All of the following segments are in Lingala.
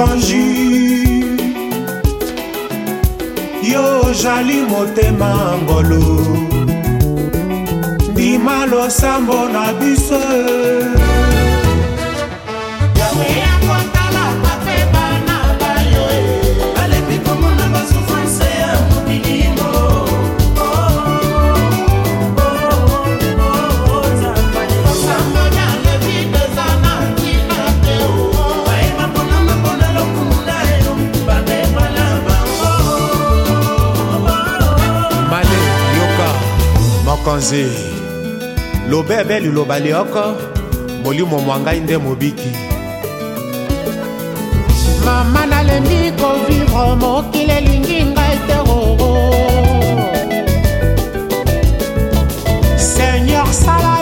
conjure yo ozali motema ngolo ndima losambo na biso mokonzi lobebe liloba lioko molimo mwa ngai nde mobiki mama nalembi kovivre mokili elingi ngai te roro seigneur sala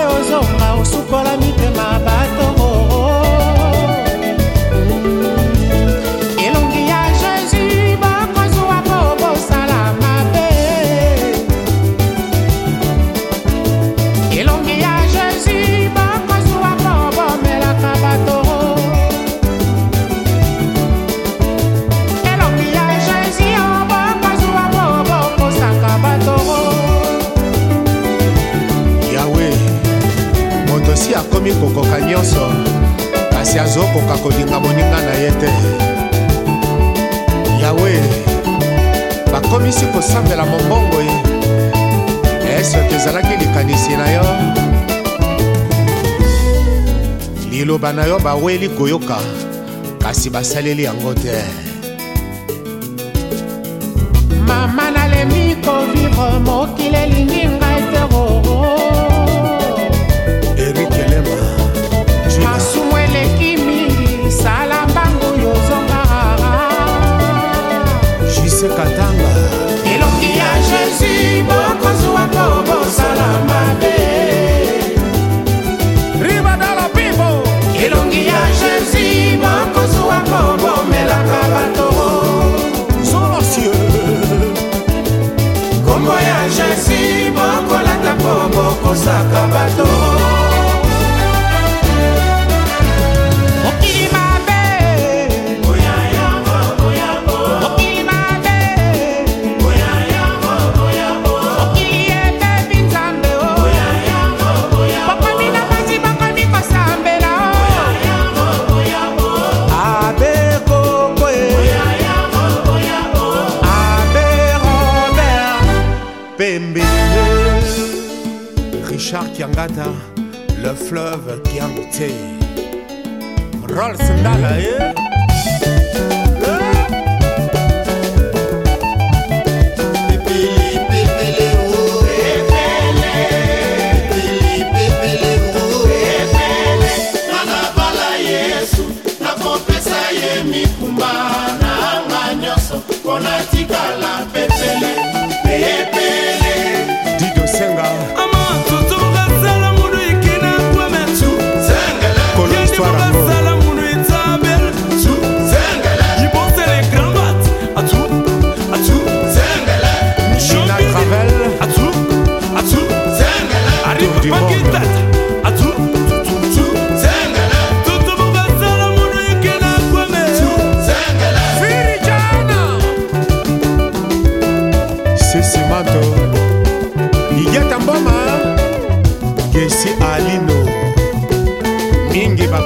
akomi kokoka nyonso kasi azokoka kolinga moninga na ye te yawe bakomisi kosambela mombongo ye esoki eh, ezalaki likanisi na yo liloba na yo baweli koyoka kasi basaleli yango te mama nalemi kovivre mokili elinginga se cantando. Mbembe Richard Kiangata Le fleuve Kiangté Rolls Ndala eh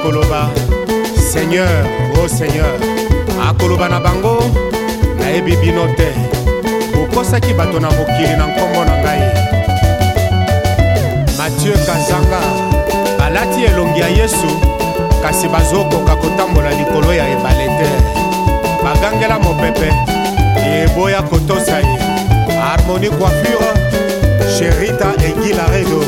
koloba seigneur o oh seigneur akoloba na bango nayebi bino te bokosaki bato na mokili na nkombo na ngai mathieu kazanga balati elongi ya yesu kasi bazokoka kotambola likolo ya ebale te bagangela mopepe eboya kotosa ye harmoni coiffure sherita egilaredo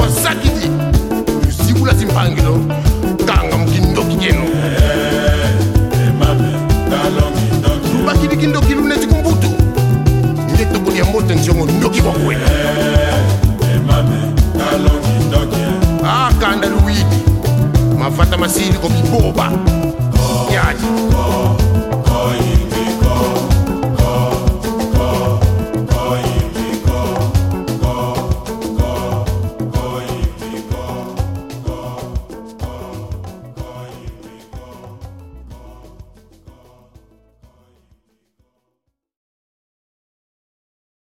wasakidi zibula zimpangilo kanga mkindokikyeno lubakidikindokilu neti kumbutu nde tokoni ya mbote nziongo ndoki kwa kwena akanda ah, luwidi mafata masili kokiboba yaji oh, oh.